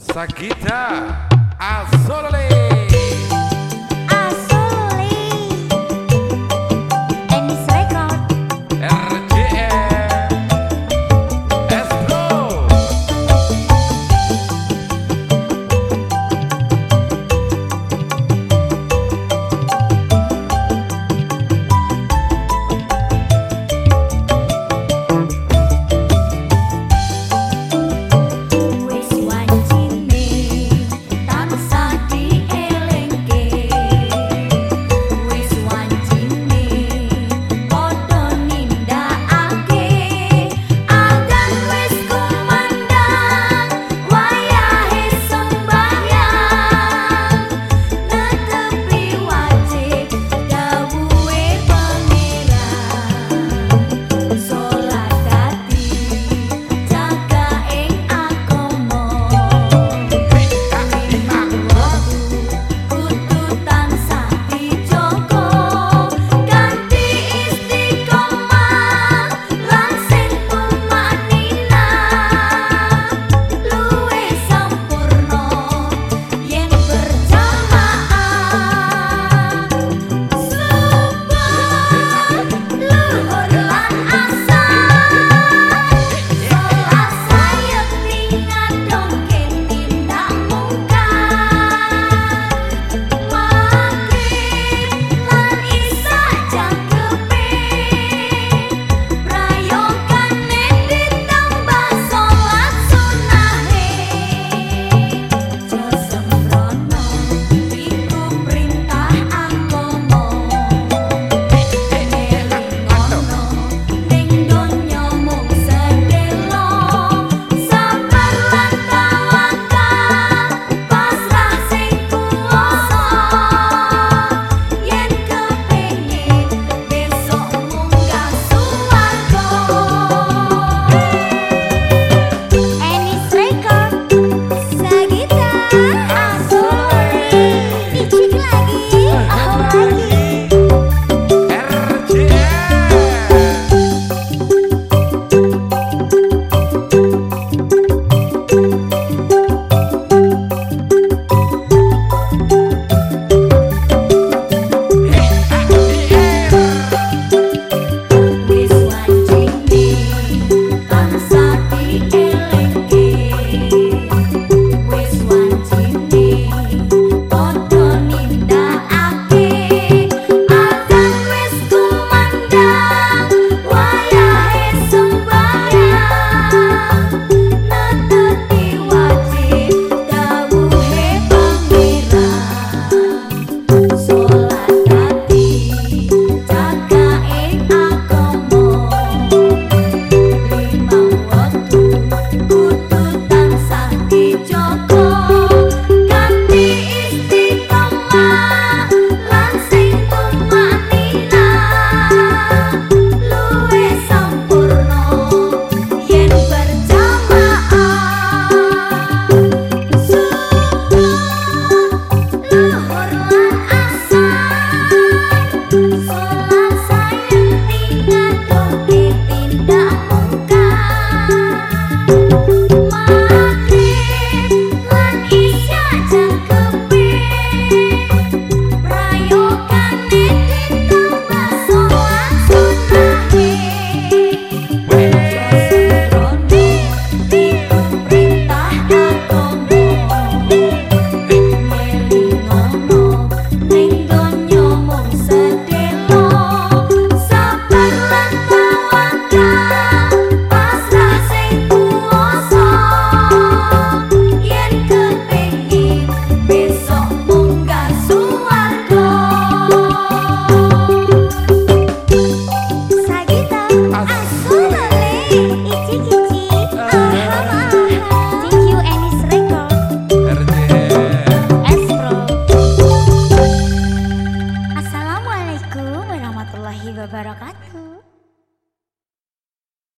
Saquita, a